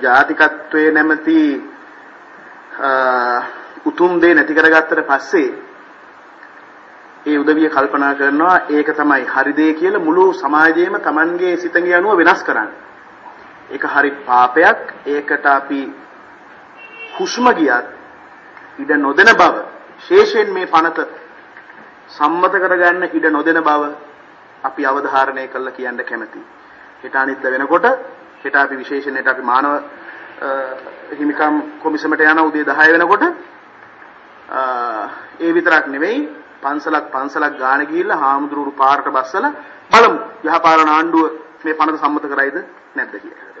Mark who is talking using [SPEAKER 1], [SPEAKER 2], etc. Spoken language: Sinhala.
[SPEAKER 1] ජාතිකත්වයේ නැමැති උතුම් දේ නැති කරගත්තට පස්සේ ඒ උදවිය කල්පනා කරනවා ඒක තමයි හරි දේ කියලා මුළු සමාජයේම Tamanගේ සිතගේ අනුව වෙනස් කරන්න. ඒක හරි පාපයක්. ඒකට අපි හුස්ම ගියත් ඉඩ නොදෙන බව ශේෂයෙන් මේ පනත සම්මත කරගන්න ඉඩ නොදෙන බව අපි අවධාරණය කළා කියන්න කැමතියි. හෙට අනිද්ද වෙනකොට හෙට අපි විශේෂණයට අපි මානව හිමිකම් කොමිසමට යන උදේ 10 වෙනකොට ඒ විතරක් නෙවෙයි පන්සලක් පන්සලක් ගාන ගිහිල්ලා හාමුදුරුවෝ පාරට බස්සලා බලමු යහපාලන ආණ්ඩුව මේ පනත සම්මත කරයිද නැද්ද කියලා.